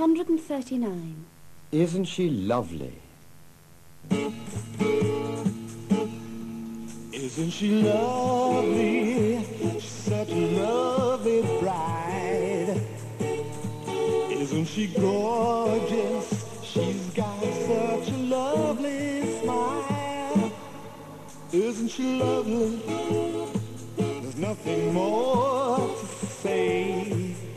139. Isn't she lovely? Isn't she lovely? She's such a lovely bride. Isn't she gorgeous? She's got such a lovely smile. Isn't she lovely? There's nothing more to say.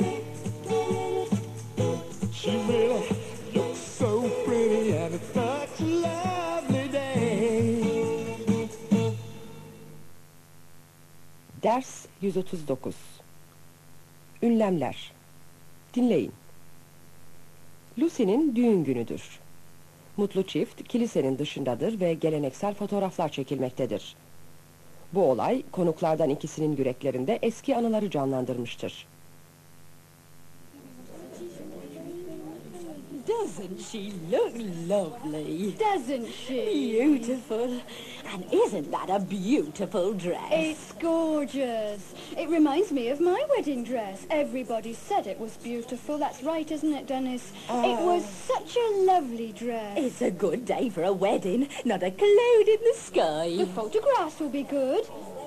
139 Ünlemler Dinleyin. Lucy'nin düğün günüdür. Mutlu çift kilisenin dışındadır ve geleneksel fotoğraflar çekilmektedir. Bu olay konuklardan ikisinin yüreklerinde eski anıları canlandırmıştır. Doesn't she look lovely? Doesn't she? Beautiful. And isn't that a beautiful dress? It's gorgeous. It reminds me of my wedding dress. Everybody said it was beautiful. That's right, isn't it, Dennis? it oh. was such a lovely dress. It's a good day for a wedding, not a cloud in the sky. The photographs will be good.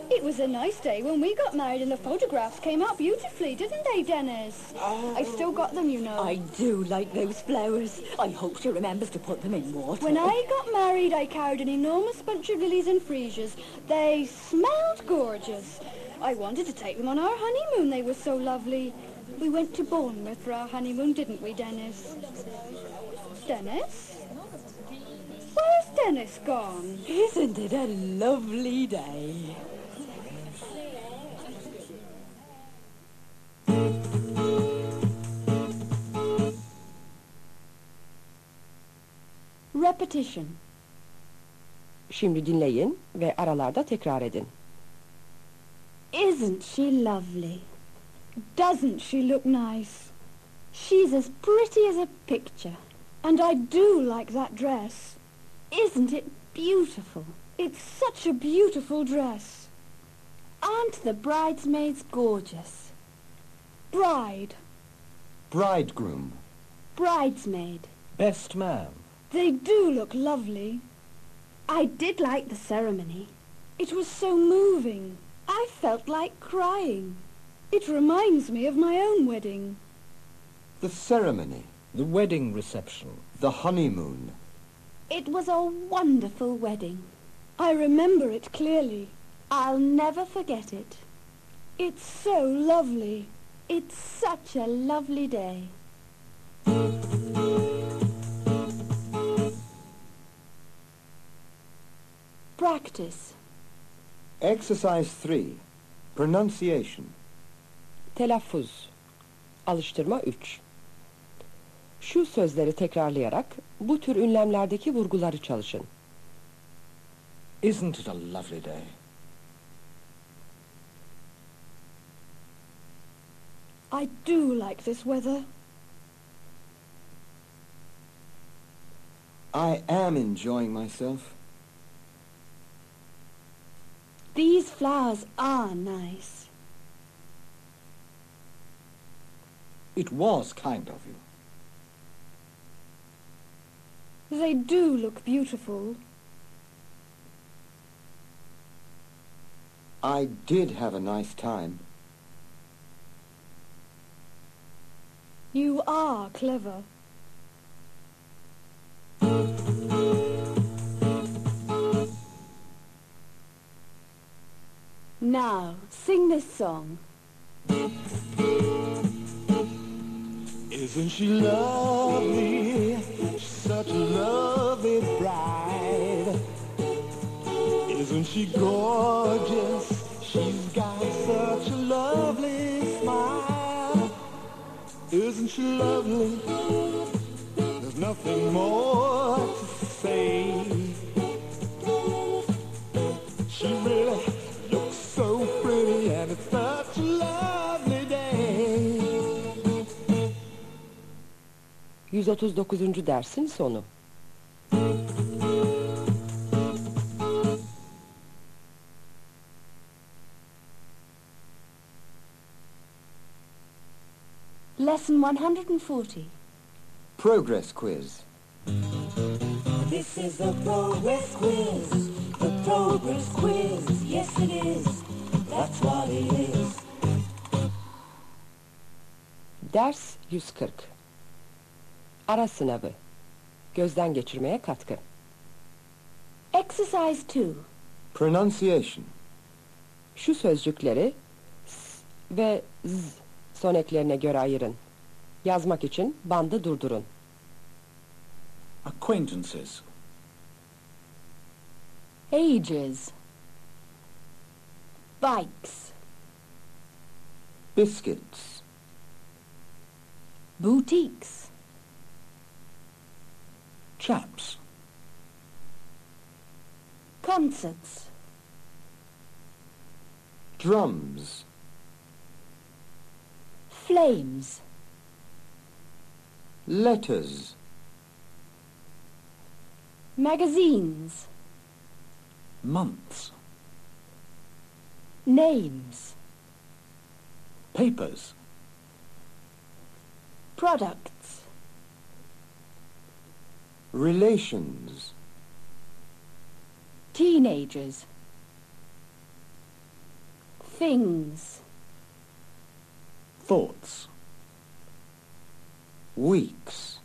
It was a nice day when we got married and the photographs came out beautifully, didn't they, Dennis? I oh. still got them, you know. I do like those flowers. I hope she remembers to put them in water. When I got married, I carried an enormous bunch of lilies and freesias. They smelled gorgeous. I wanted to take them on our honeymoon. They were so lovely. We went to Bournemouth for our honeymoon, didn't we, Dennis? Dennis? Where's Dennis gone? Isn't it a lovely day? Repetition. Şimdi dinleyin ve aralarda tekrar edin. Isn't she lovely? Doesn't she look nice? She's as pretty as a picture. And I do like that dress. Isn't it beautiful? It's such a beautiful dress. Aren't the bridesmaids gorgeous? Bride, Bridegroom. bridesmaid. Best man. They do look lovely. I did like the ceremony. It was so moving. I felt like crying. It reminds me of my own wedding. The ceremony. The wedding reception. The honeymoon. It was a wonderful wedding. I remember it clearly. I'll never forget it. It's so lovely. It's such a lovely day. Practice. Exercise 3. Pronunciation. Telaffuz. Alıştırma 3. Şu sözleri tekrarlayarak bu tür ünlemlerdeki vurguları çalışın. Isn't it a lovely day? I do like this weather. I am enjoying myself. These flowers are nice. It was kind of you. They do look beautiful. I did have a nice time. You are clever. Now, sing this song. Isn't she lovely? She's such a lovely bride. Isn't she gorgeous? She's got such a lovely smile. Isn't she lovely? There's nothing more to say. She 139. dersin sonu. Lesson 140. progress quiz. This is the progress quiz. The progress quiz. Yes, it is. That's what it is. Ders 140 Ara sınavı Gözden geçirmeye katkı Exercise 2. Pronunciation. Şu sözcükleri s ve z son eklerine göre ayırın. Yazmak için bandı durdurun. Acquaintances. Ages. Bikes. Biscuits. Boutiques. Chaps. Concerts. Drums. Flames. Letters. Magazines. Months. Names. Papers. Products. Relations. Teenagers. Things. Thoughts. Weeks.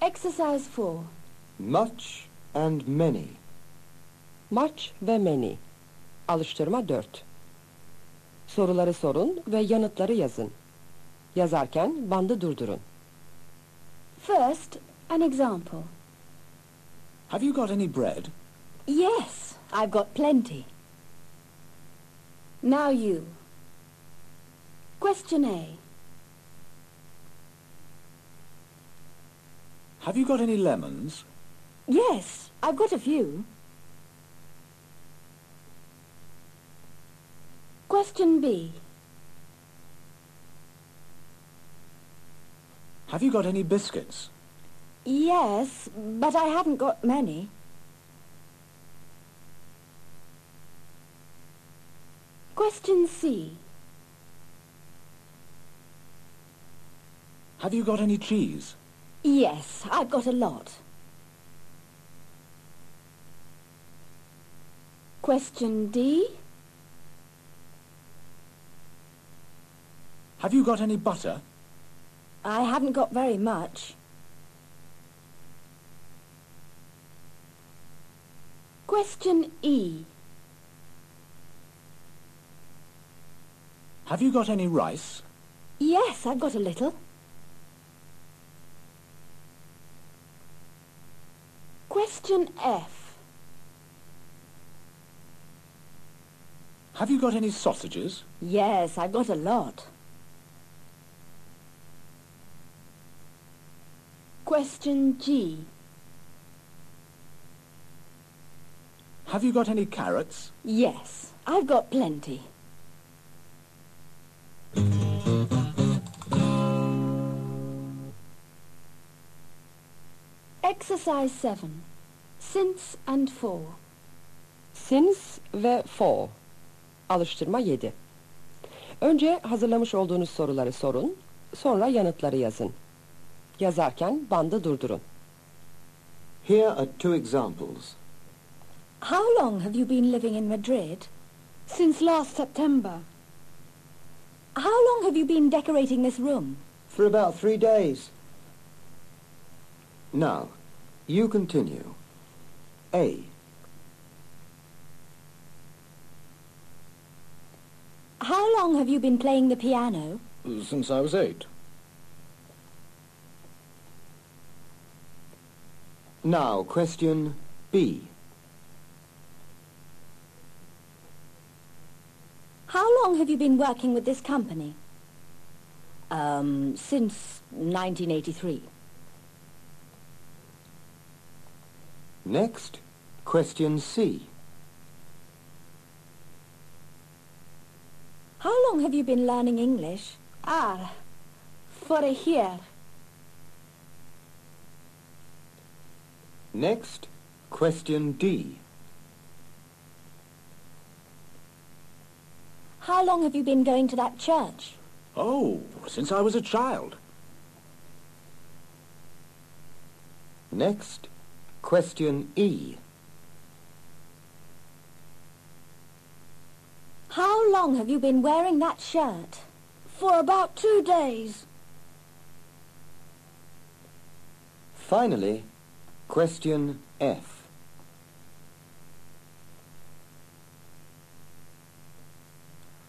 Exercise 4. Much and many. Much ve many. Alıştırma 4. Soruları sorun ve yanıtları yazın. Yazarken bandı durdurun. First, an example. Have you got any bread? Yes, I've got plenty. Now you. Question A. Have you got any lemons? Yes, I've got a few. Question B. Have you got any biscuits? Yes, but I haven't got many. Question C. Have you got any cheese? Yes, I've got a lot. Question D. Have you got any butter? I haven't got very much. Question E. Have you got any rice? Yes, I've got a little. Question F. Have you got any sausages? Yes, I've got a lot. Question G. Have you got any carrots? Yes, I've got plenty. Exercise 7. Since and for. Since ve for. Alıştırma 7. Önce hazırlamış olduğunuz soruları sorun, sonra yanıtları yazın. Yazarken bandı durdurun. Here are two examples. How long have you been living in Madrid? Since last September. How long have you been decorating this room? For about three days. Now, you continue. A. How long have you been playing the piano? Since I was eight. Now, question B. How long have you been working with this company? Um, since 1983. Next, question C. How long have you been learning English? Ah, for a year. Next, question D. How long have you been going to that church? Oh, since I was a child. Next, question E. How long have you been wearing that shirt? For about two days. Finally, question F.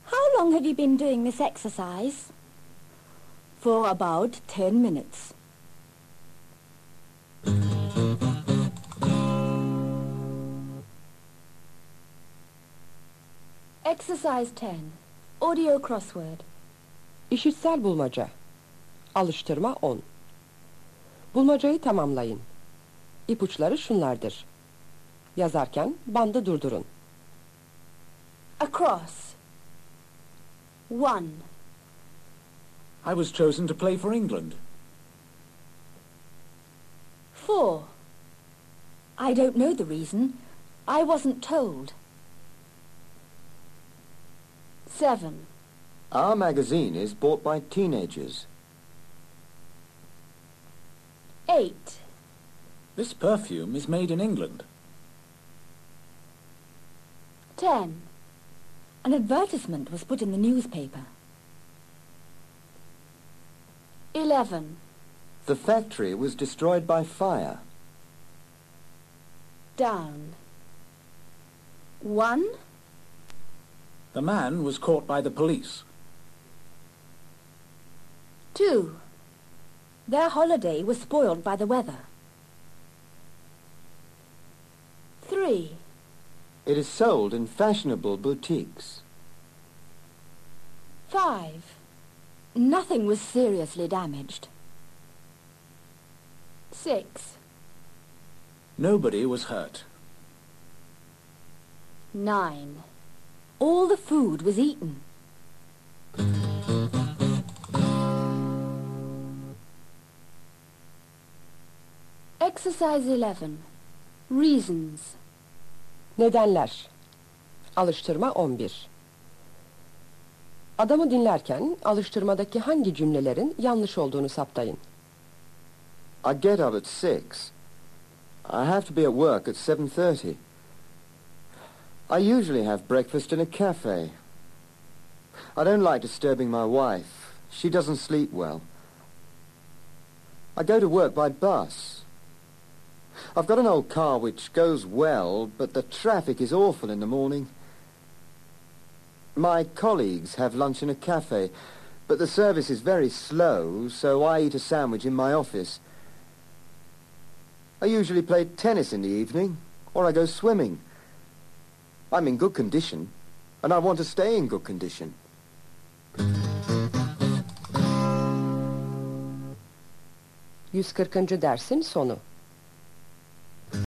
How long have you been doing this exercise? For about ten minutes. Exercise 10. Audio crossword. İşitsel bulmaca. Alıştırma 10. Bulmacayı tamamlayın. İpuçları şunlardır. Yazarken bandı durdurun. Across. 1. I was chosen to play for England. 4. I don't know the reason. I wasn't told. 7. Our magazine is bought by teenagers. 8. This perfume is made in England. 10. An advertisement was put in the newspaper. 11. The factory was destroyed by fire. Down. 1. The man was caught by the police. 2. Their holiday was spoiled by the weather. 3. It is sold in fashionable boutiques. 5. Nothing was seriously damaged. 6. Nobody was hurt. 9. All the food was eaten. Exercise 11. Reasons. Nedenler. Alıştırma 11. Adamı dinlerken alıştırmadaki hangi cümlelerin yanlış olduğunu saptayın. I get up at six. I have to be at work at 7.30. I usually have breakfast in a cafe. I don't like disturbing my wife. She doesn't sleep well. I go to work by bus. I've got an old car which goes well, but the traffic is awful in the morning. My colleagues have lunch in a cafe, but the service is very slow, so I eat a sandwich in my office. I usually play tennis in the evening, or I go swimming. I'm in good condition, and I want to stay in good condition. ...140. dersin sonu.